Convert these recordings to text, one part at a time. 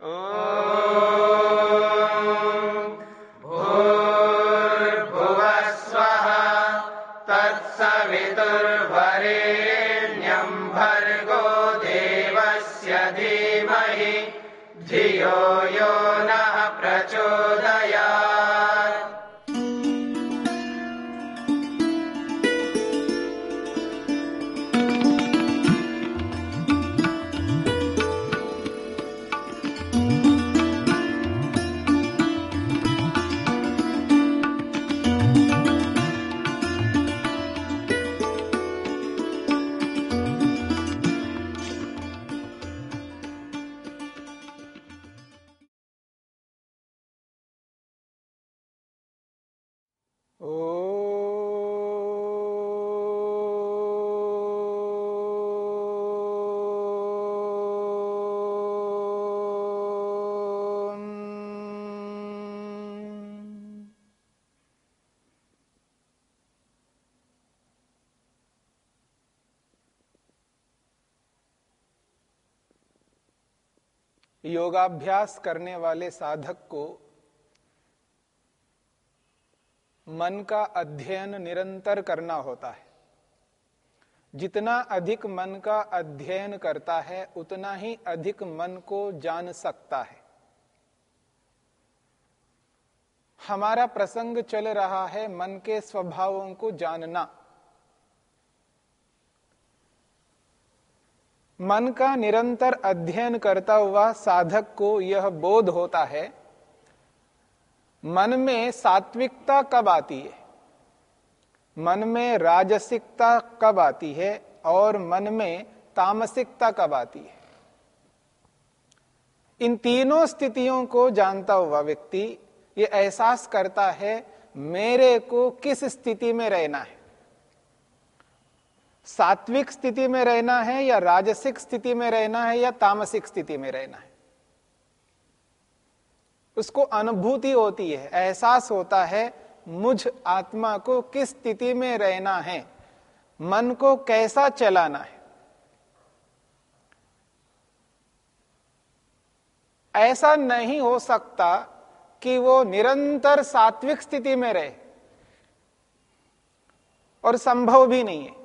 Oh. योगाभ्यास करने वाले साधक को मन का अध्ययन निरंतर करना होता है। जितना अधिक मन का अध्ययन करता है, उतना ही अधिक मन को जान सकता है। हमारा प्रसंग चल रहा है मन के स्वभावों को जानना। मन का निरंतर अध्ययन करता हुआ साधक को यह बोध होता है, मन में सात्विकता कब आती है? मन में राजसिकता कब आती है और मन में तामसिकता कब आती है? इन तीनों स्थितियों को जानता हुआ व्यक्ति ये एहसास करता है, मेरे को किस स्थिति में रहना है? सात्विक स्थिति में रहना है या राजसिक स्थिति में रहना है या तामसिक स्थिति में रहना है? उसको अनुभूति होती है, एहसास होता है, मुझ आत्मा को किस स्थिति में रहना है, मन को कैसा चलाना है। ऐसा नहीं हो सकता कि वो निरंतर सात्विक स्थिति में रहे, और संभव भी नहीं है।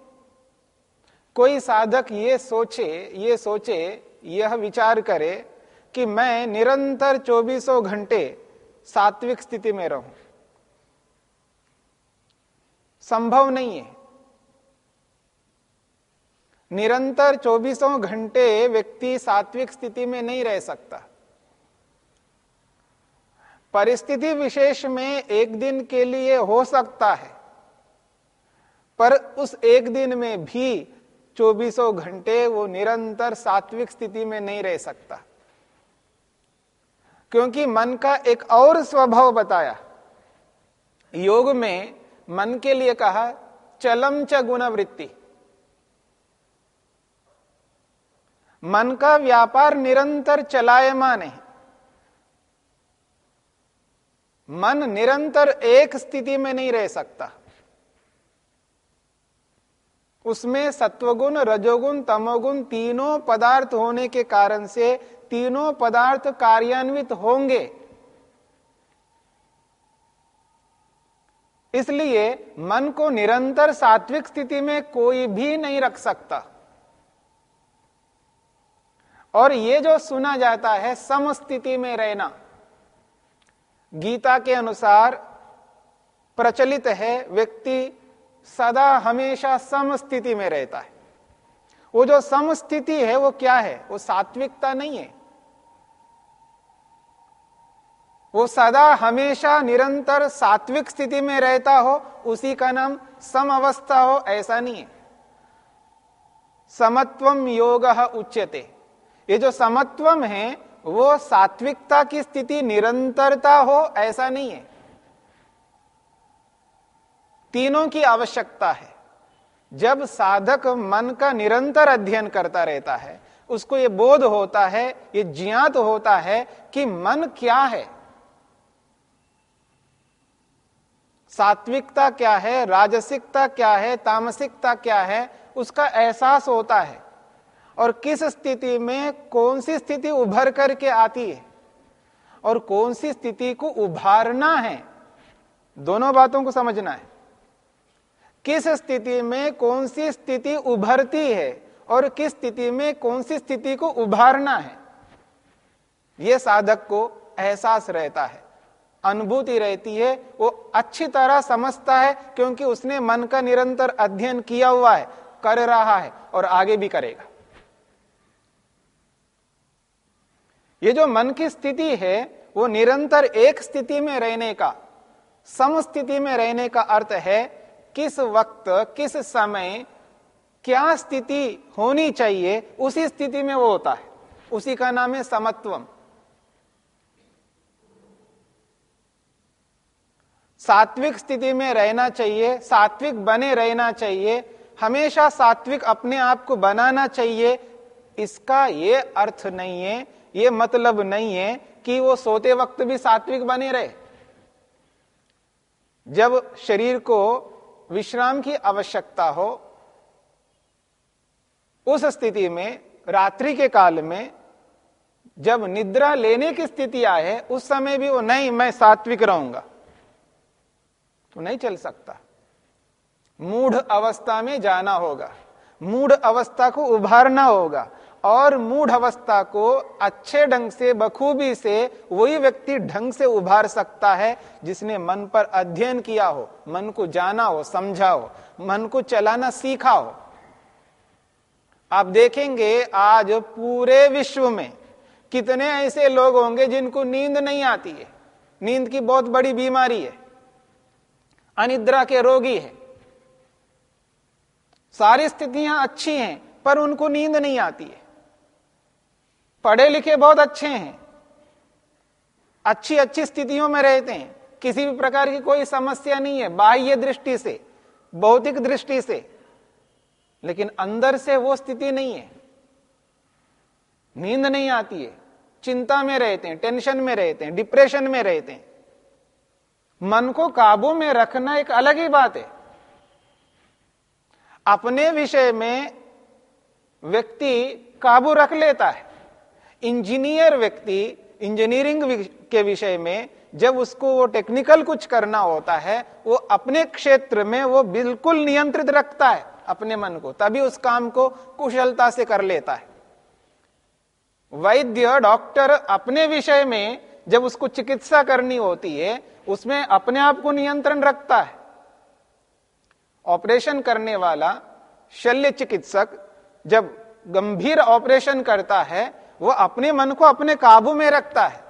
कोई साधक ये सोचे ये सोचे, यह विचार करे कि मैं निरंतर चौबीसों घंटे सात्विक स्थिति में रहूँ। संभव नहीं है। निरंतर चौबीसों घंटे व्यक्ति सात्विक स्थिति में नहीं रह सकता। परिस्थिति विशेष में एक दिन के लिए हो सकता है, पर उस एक दिन में भी चौबीसों घंटे वो निरंतर सात्विक स्थिति में नहीं रह सकता। क्योंकि मन का एक और स्वभाव बताया। योग में मन के लिए कहा, चलम च गुणवृत्ति। मन का व्यापार निरंतर चलायमान है। मन निरंतर एक स्थिति में नहीं रह सकता। उसमें सत्वगुण, रजोगुण, तमोगुण तीनों पदार्थ होने के कारण से तीनों पदार्थ कार्यान्वित होंगे। इसलिए मन को निरंतर सात्विक स्थिति में कोई भी नहीं रख सकता। और ये जो सुना जाता है, समस्थिति में रहना, गीता के अनुसार प्रचलित है व्यक्ति सदा हमेशा समस्थिति में रहता है। वो जो समस्थिति है, वो क्या है? वो सात्विकता नहीं है। वो सदा हमेशा निरंतर सात्विक स्थिति में रहता हो, उसी का नाम सम अवस्था हो, ऐसा नहीं है। समत्वम योग उच्यते। ये जो समत्वम है, वो सात्विकता की स्थिति निरंतरता हो, ऐसा नहीं है। तीनों की आवश्यकता है। जब साधक मन का निरंतर अध्ययन करता रहता है, उसको ये बोध होता है, ये ज्ञात होता है कि मन क्या है। सात्विकता क्या है, राजसिकता क्या है, तामसिकता क्या है, उसका एहसास होता है। और किस स्थिति में कौन सी स्थिति उभर करके आती है और कौन सी स्थिति को उभारना है, दोनों बातों को समझना है। किस स्थिति में कौन सी स्थिति उभरती है और किस स्थिति में कौन सी स्थिति को उभारना है? यह साधक को एहसास रहता है, अनुभूति रहती है, वो अच्छी तरह समझता है क्योंकि उसने मन का निरंतर अध्ययन किया हुआ है, कर रहा है और आगे भी करेगा। ये जो मन की स्थिति है, वो निरंतर एक स्थिति में रहने का, समस्थिति में रहने का अर्थ है किस वक्त, किस समय, क्या स्थिति होनी चाहिए, उसी स्थिति में वो होता है। उसी का नाम है समत्वम। सात्विक स्थिति में रहना चाहिए, सात्विक बने रहना चाहिए, हमेशा सात्विक अपने आप को बनाना चाहिए। इसका ये अर्थ नहीं है, ये मतलब नहीं है कि वो सोते वक्त भी सात्विक बने रहे। जब शरीर को विश्राम की आवश्यकता हो, उस स्थिति में, रात्रि के काल में, जब निद्रा लेने की स्थिति आए, उस समय भी वो नहीं, मैं सात्विक रहूँगा। तो नहीं चल सकता। मूढ़ अवस्था में जाना होगा। मूढ़ अवस्था को उभारना होगा। और मूढ़ अवस्था को अच्छे ढंग से, बखूबी से वही व्यक्ति ढंग से उभार सकता है जिसने मन पर अध्ययन किया हो, मन को जाना हो समझा हो मन को चलाना सीखा हो आप देखेंगे आज पूरे विश्व में कितने ऐसे लोग होंगे जिनको नींद नहीं आती है। नींद की बहुत बड़ी बीमारी है, अनिद्रा के रोगी है। सारी स्थितियाँ अच्छी हैं, पर उनको नींद नहीं आती है। पढ़े लिखे बहुत अच्छे हैं। अच्छी अच्छी स्थितियों में रहते हैं। किसी भी प्रकार की कोई समस्या नहीं है, बाह्य दृष्टि से, भौतिक दृष्टि से। लेकिन अंदर से वो स्थिति नहीं है। नींद नहीं आती है। चिंता में रहते हैं, टेंशन में रहते हैं, डिप्रेशन में रहते हैं। मन को काबू में रखना एक अलग ही बात है। अपने विषय में व्यक्ति काबू रख लेता है। इंजीनियर व्यक्ति इंजीनियरिंग के विषय में जब उसको वो टेक्निकल कुछ करना होता है, वो अपने क्षेत्र में वो बिल्कुल नियंत्रित रखता है अपने मन को, तभी उस काम को कुशलता से कर लेता है। वैद्य, डॉक्टर अपने विषय में जब उसको चिकित्सा करनी होती है, उसमें अपने आप को नियंत्रण रखता है। ऑपरेशन करने वाला शल्य चिकित्सक जब गंभीर ऑपरेशन करता है वो अपने मन को अपने काबू में रखता है।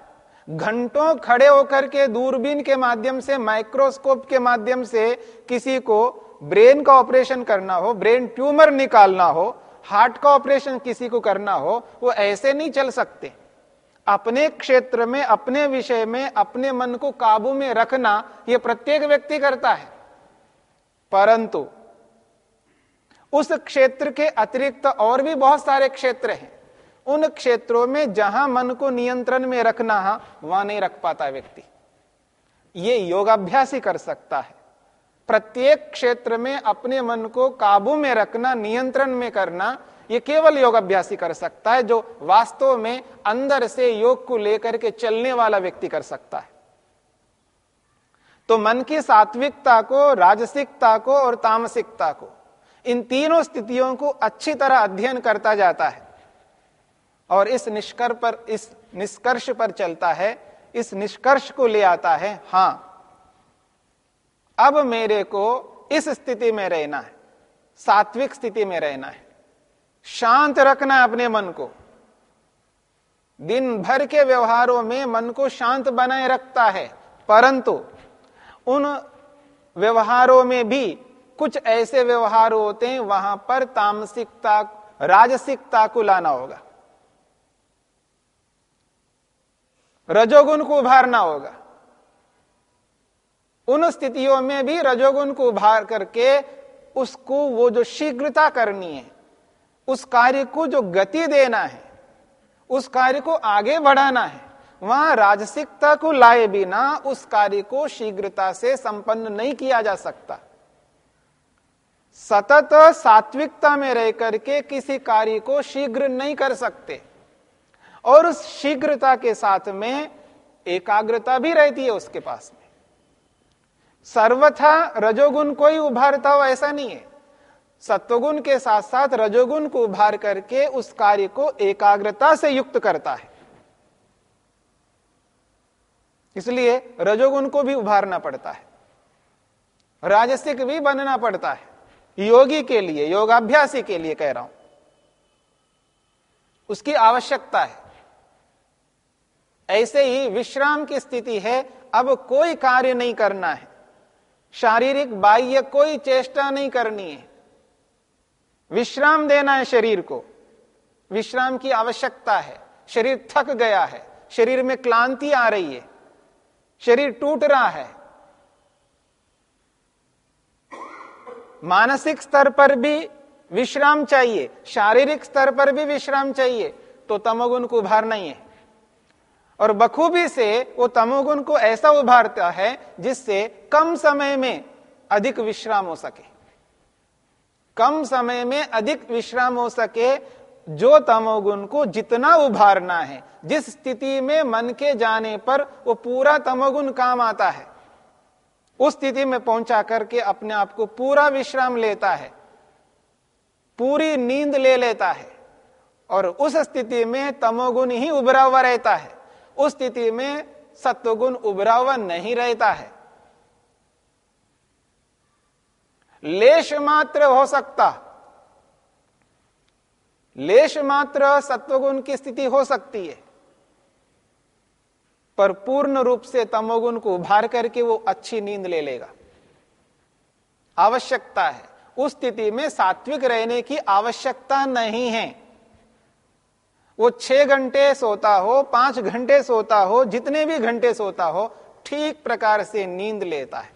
घंटों खड़े होकर के दूरबीन के माध्यम से, माइक्रोस्कोप के माध्यम से किसी को ब्रेन का ऑपरेशन करना हो, ब्रेन ट्यूमर निकालना हो, हार्ट का ऑपरेशन किसी को करना हो, वो ऐसे नहीं चल सकते। अपने क्षेत्र में, अपने विषय में, अपने मन को काबू में रखना यह प्रत्येक व्यक्ति करता है। परंतु उस क्षेत्र के अतिरिक्त और भी बहुत सारे क्षेत्र हैं। उन क्षेत्रों में जहाँ मन को नियंत्रण में रखना है, वहाँ नहीं रख पाता व्यक्ति। ये योगाभ्यास ही कर सकता है। प्रत्येक क्षेत्र में अपने मन को काबू में रखना, नियंत्रण में करना, ये केवल योग अभ्यासी कर सकता है, जो वास्तव में अंदर से योग को लेकर के चलने वाला व्यक्ति कर सकता है। तो मन की सात्विकता को, राजसिकता को और तामसिकता को, इन तीनों स्थितियों को अच्छी तरह अध्ययन करता जाता है। और इस निष्कर्ष पर, इस निष्कर्ष पर चलता है, इस निष्कर्ष को ले आता है, हाँ, अब मेरे को इस स्थिति में रहना है, सात्विक स्थिति में रहना है, शांत रखना है अपने मन को, दिन भर के व्यवहारों में मन को शांत बनाए रखता है, परंतु उन व्यवहारों में भी कुछ ऐसे व्यवहार होते हैं, वहाँ पर तामसिकता, राजसिकता को लाना होगा। रजोगुण को उभारना होगा। उन स्थितियों में भी रजोगुण को उभार करके उसको वो जो शीघ्रता करनी है, उस कार्य को जो गति देना है, उस कार्य को आगे बढ़ाना है, वहाँ राजसिकता को लाए बिना उस कार्य को शीघ्रता से संपन्न नहीं किया जा सकता। सतत सात्विकता में रह करके किसी कार्य को शीघ्र नहीं कर सकते। और उस शीघ्रता के साथ में एकाग्रता भी रहती है उसके पास में। सर्वथा रजोगुण को ही उभारता हो ऐसा नहीं है। सत्वगुण के साथ साथ रजोगुण को उभार करके उस कार्य को एकाग्रता से युक्त करता है। इसलिए रजोगुण को भी उभारना पड़ता है। राजसिक भी बनना पड़ता है। योगी के लिए, योगाभ्यासी के लिए कह रहा हूँ। उसकी आवश्यकता है। ऐसे ही विश्राम की स्थिति है, अब कोई कार्य नहीं करना है। शारीरिक बाह्य कोई चेष्टा नहीं करनी है। विश्राम देना है शरीर को। विश्राम की आवश्यकता है। शरीर थक गया है। शरीर में क्लांति आ रही है। शरीर टूट रहा है। मानसिक स्तर पर भी विश्राम चाहिए। शारीरिक स्तर पर भी विश्राम चाहिए। तो तमोगुण को उभारना ही है। और बखूबी से वो तमोगुण को ऐसा उभारता है जिससे कम समय में अधिक विश्राम हो सके। कम समय में अधिक विश्राम हो सके जो तमोगुण को जितना उभारना है। जिस स्थिति में मन के जाने पर वो पूरा तमोगुण काम आता है, उस स्थिति में पहुँचा करके अपने आप को पूरा विश्राम लेता है, पूरी नींद ले लेता है और उस स्थिति में तमोगुण ही उभरा हुआ रहता है। उस स्थिति में सत्वगुण उभरा हुआ नहीं रहता है। लेश मात्र हो सकता। लेश मात्र सत्वगुण की स्थिति हो सकती है। पर पूर्ण रूप से तमोगुण को उभार करके वो अच्छी नींद ले लेगा। आवश्यकता है। उस स्थिति में सात्विक रहने की आवश्यकता नहीं है। वो छह घंटे सोता हो, पाँच घंटे सोता हो, जितने भी घंटे सोता हो, ठीक प्रकार से नींद लेता है।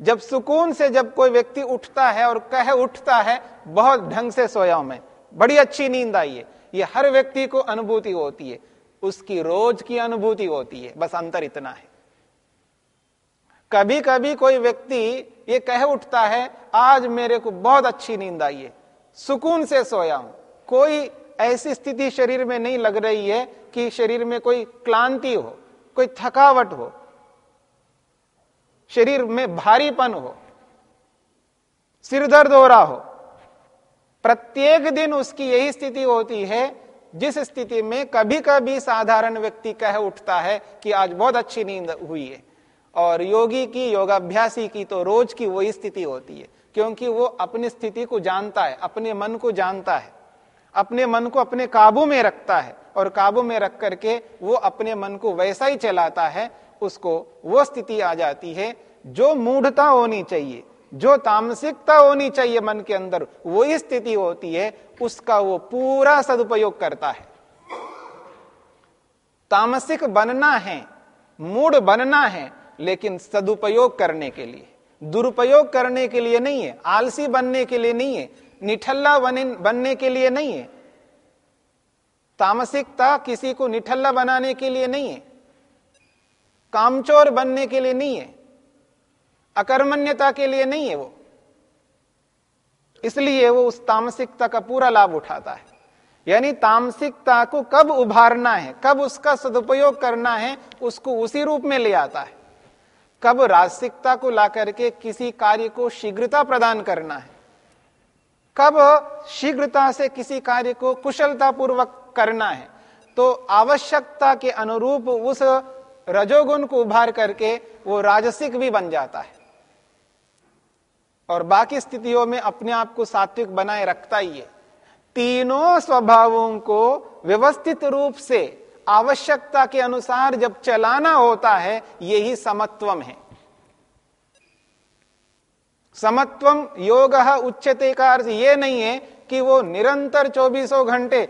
जब सुकून से जब कोई व्यक्ति उठता है और कह उठता है, बहुत ढंग से सोया हूँ मैं, बड़ी अच्छी नींद आई है। ये हर व्यक्ति को अनुभूति होती है, उसकी रोज की अनुभूति होती है, बस अंतर इतना है। कभी कभी कोई व्यक्ति ये कह उठता है, आज मेरे को बहुत अच्छी नींद आई है, सुकून से सोया हूँ। कोई ऐसी स्थिति शरीर में नहीं लग रही है कि शरीर में कोई क्लांति हो, कोई थकावट हो। शरीर में भारीपन हो सिर दर्द हो रहा हो। प्रत्येक दिन उसकी यही स्थिति होती है, जिस स्थिति में कभी कभी साधारण व्यक्ति कह उठता है कि आज बहुत अच्छी नींद हुई है। और योगी की, योगाभ्यासी की तो रोज की वही स्थिति होती है, क्योंकि वो अपनी स्थिति को जानता है, अपने मन को जानता है। अपने मन को अपने काबू में रखता है और काबू में रख करके वो अपने मन को वैसा ही चलाता है, उसको वो स्थिति आ जाती है, जो मूढ़ता होनी चाहिए, जो तामसिकता होनी चाहिए मन के अंदर, वही स्थिति होती है, उसका वो पूरा सदुपयोग करता है। तामसिक बनना है मूड बनना है, लेकिन सदुपयोग करने के लिए। दुरुपयोग करने के लिए नहीं है, आलसी बनने के लिए नहीं है निठल्ला बनने के लिए नहीं है। तामसिकता किसी को निठल्ला बनाने के लिए नहीं है। कामचोर बनने के लिए नहीं है। अकर्मण्यता के लिए नहीं है वो। इसलिए वो उस तामसिकता का पूरा लाभ उठाता है। यानी तामसिकता को कब उभारना है, कब उसका सदुपयोग करना है, उसको उसी रूप में ले आता है। कब राजसिकता को ला करके किसी कार्य को शीघ्रता प्रदान करना है। कब शीघ्रता से किसी कार्य को कुशलता पूर्वक करना है? तो आवश्यकता के अनुरूप उस रजोगुण को उभार करके वो राजसिक भी बन जाता है। और बाकी स्थितियों में अपने आप को सात्विक बनाए रखता ही है। तीनों स्वभावों को व्यवस्थित रूप से आवश्यकता के अनुसार जब चलाना होता है, यही समत्वम है। समत्वम योग उच्चते का अर्थ ये नहीं है कि वो निरंतर चौबीसों घंटे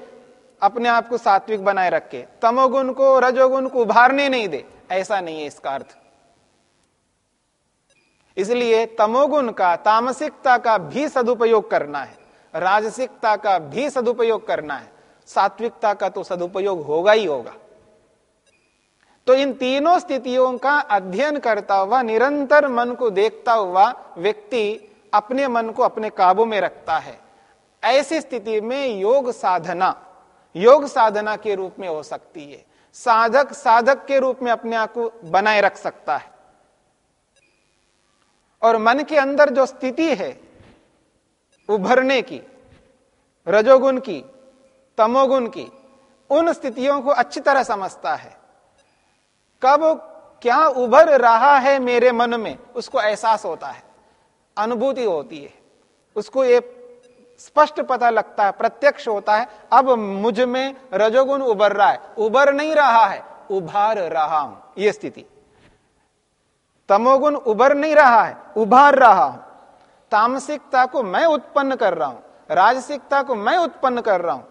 अपने आप को सात्विक बनाए रखे, तमोगुण को, रजोगुण को उभारने नहीं दे। ऐसा नहीं है इसका अर्थ। इसलिए तमोगुण का, तामसिकता का भी सदुपयोग करना है, राजसिकता का भी सदुपयोग करना है। सात्विकता का तो सदुपयोग होगा ही होगा। तो इन तीनों स्थितियों का अध्ययन करता हुआ, निरंतर मन को देखता हुआ व्यक्ति अपने मन को अपने काबू में रखता है। ऐसी स्थिति में योग साधना योग साधना के रूप में हो सकती है। साधक साधक के रूप में अपने आप को बनाए रख सकता है। और मन के अंदर जो स्थिति है, उभरने की, रजोगुण की, तमोगुण की, उन स्थितियों को अच्छी तरह समझता है। कब क्या उभर रहा है मेरे मन में, उसको एहसास होता है, अनुभूति होती है। उसको ये स्पष्ट पता लगता है, प्रत्यक्ष होता है, अब मुझमें रजोगुण उभर रहा है। उभर नहीं रहा है, उभार रहा हूँ यह स्थिति। तमोगुण उभर नहीं रहा है, उभार रहा हूँ। तामसिकता को मैं उत्पन्न कर रहा हूँ, राजसिकता को मैं उत्पन्न कर रहा हूँ।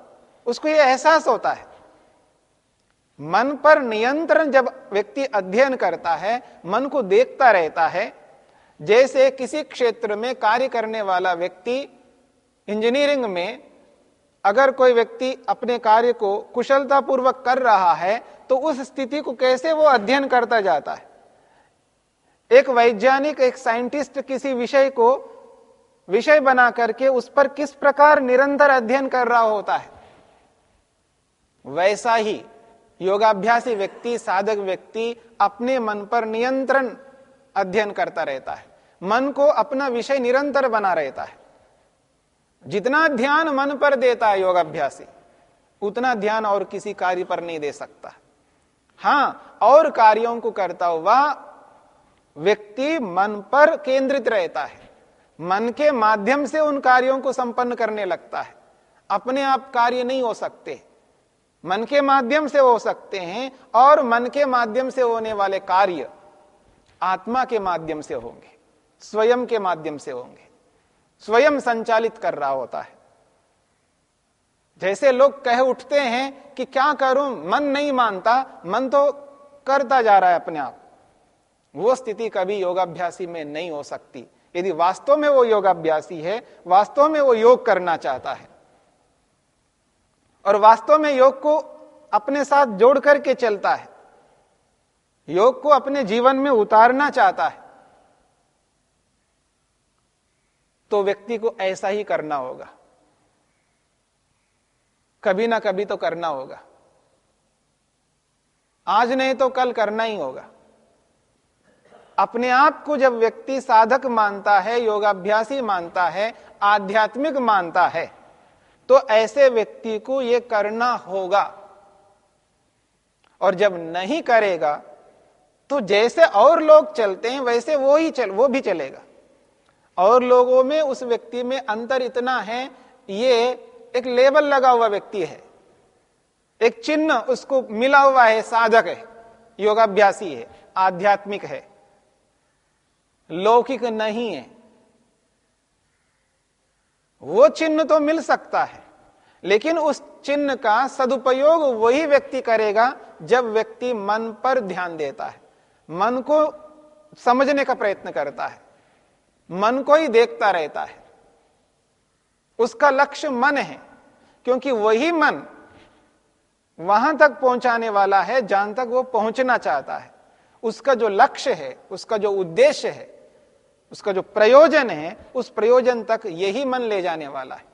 उसको यह एहसास होता है मन पर नियंत्रण जब व्यक्ति अध्ययन करता है, मन को देखता रहता है, जैसे किसी क्षेत्र में कार्य करने वाला व्यक्ति इंजीनियरिंग में अगर कोई व्यक्ति अपने कार्य को कुशलतापूर्वक कर रहा है तो उस स्थिति को कैसे वो अध्ययन करता जाता है? एक वैज्ञानिक, एक साइंटिस्ट किसी विषय को विषय बना करके उस पर किस प्रकार निरंतर अध्ययन कर रहा होता है? वैसा ही योगाभ्यासी व्यक्ति, साधक व्यक्ति अपने मन पर नियंत्रण अध्ययन करता रहता है। मन को अपना विषय निरंतर बना रहता है। जितना ध्यान मन पर देता है योगाभ्यासी, उतना ध्यान और किसी कार्य पर नहीं दे सकता। हाँ, और कार्यों को करता हुआ व्यक्ति मन पर केंद्रित रहता है। मन के माध्यम से उन कार्यों को संपन्न करने लगता है। अपने आप कार्य नहीं हो सकते। मन के माध्यम से हो सकते हैं और मन के माध्यम से होने वाले कार्य आत्मा के माध्यम से होंगे, स्वयं के माध्यम से होंगे। स्वयं संचालित कर रहा होता है। जैसे लोग कह उठते हैं कि क्या करूँ, मन नहीं मानता, मन तो करता जा रहा है अपने आप। वो स्थिति कभी योगाभ्यासी में नहीं हो सकती। यदि वास्तव में वो योगाभ्यासी है, वास्तव में वो योग करना चाहता है और वास्तव में योग को अपने साथ जोड़ करके चलता है। योग को अपने जीवन में उतारना चाहता है। तो व्यक्ति को ऐसा ही करना होगा। कभी ना कभी तो करना होगा। आज नहीं तो कल करना ही होगा। अपने आप को जब व्यक्ति साधक मानता है, योगाभ्यासी मानता है, आध्यात्मिक मानता है तो ऐसे व्यक्ति को यह करना होगा। और जब नहीं करेगा तो जैसे और लोग चलते हैं, वैसे वो ही चल, वो भी चलेगा। और लोगों में, उस व्यक्ति में अंतर इतना है, ये एक लेबल लगा हुआ व्यक्ति है। एक चिन्ह उसको मिला हुआ है, साधक है, योगाभ्यासी है, आध्यात्मिक है, लौकिक नहीं है। वो चिन्ह तो मिल सकता है, लेकिन उस चिन्ह का सदुपयोग वही व्यक्ति करेगा जब व्यक्ति मन पर ध्यान देता है। मन को समझने का प्रयत्न करता है, मन को ही देखता रहता है। उसका लक्ष्य मन है, क्योंकि वही मन वहाँ तक पहुँचाने वाला है जहाँ तक वो पहुँचना चाहता है। उसका जो लक्ष्य है, उसका जो उद्देश्य है उसका जो प्रयोजन है, उस प्रयोजन तक यही मन ले जाने वाला है।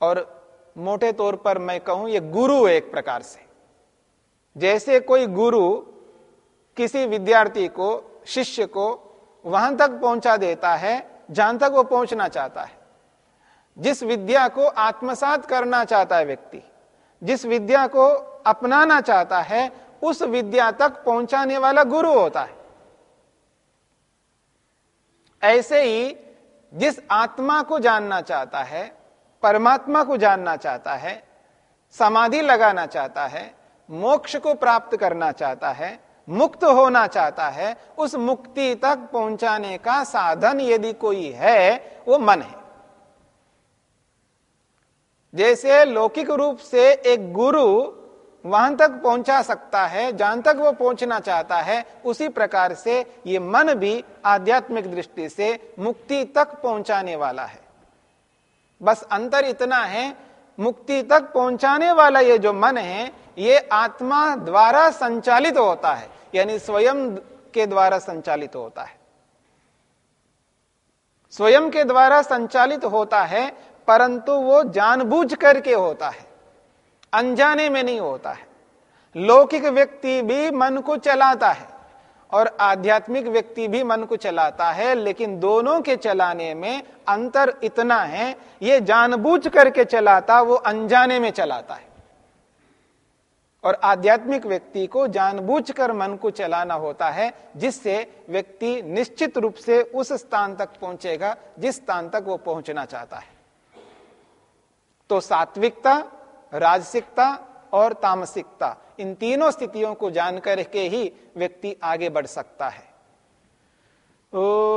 और मोटे तौर पर मैं कहूँ, ये गुरु है एक प्रकार से। जैसे कोई गुरु किसी विद्यार्थी को, शिष्य को वहाँ तक पहुँचा देता है, जहाँ तक वो पहुँचना चाहता है। जिस विद्या को आत्मसात करना चाहता है व्यक्ति, जिस विद्या को अपनाना चाहता है, उस विद्या तक पहुँचाने वाला गुरु होता है। ऐसे ही जिस आत्मा को जानना चाहता है, परमात्मा को जानना चाहता है, समाधि लगाना चाहता है, मोक्ष को प्राप्त करना चाहता है, मुक्त होना चाहता है, उस मुक्ति तक पहुँचाने का साधन यदि कोई है, वो मन है। जैसे लौकिक रूप से एक गुरु वहाँ तक पहुँचा सकता है, जहाँ तक वो पहुँचना चाहता है, उसी प्रकार से ये मन भी आध्यात्मिक दृष्टि से मुक्ति तक पहुँचाने वाला है। बस अंतर इतना है, मुक्ति तक पहुँचाने वाला ये जो मन है, ये आत्मा द्वारा संचालित होता है, यानी स्वयं के द्वारा संचालित होता है। स्वयं के द्वारा संचालित होता है, परंतु वो जानबूझ करके होता है। अनजाने में नहीं होता है। लौकिक व्यक्ति भी मन को चलाता है और आध्यात्मिक व्यक्ति भी मन को चलाता है, लेकिन दोनों के चलाने में अंतर इतना है, ये जानबूझ करके चलाता, वो अनजाने में चलाता है। और आध्यात्मिक व्यक्ति को जानबूझकर मन को चलाना होता है, जिससे व्यक्ति निश्चित रूप से उस स्थान तक पहुंचेगा, जिस स्थान तक वो पहुँचना चाहता है। तो सात्विकता राजसिकता और तामसिकता, इन तीनों स्थितियों को जानकर के ही व्यक्ति आगे बढ़ सकता है। ओ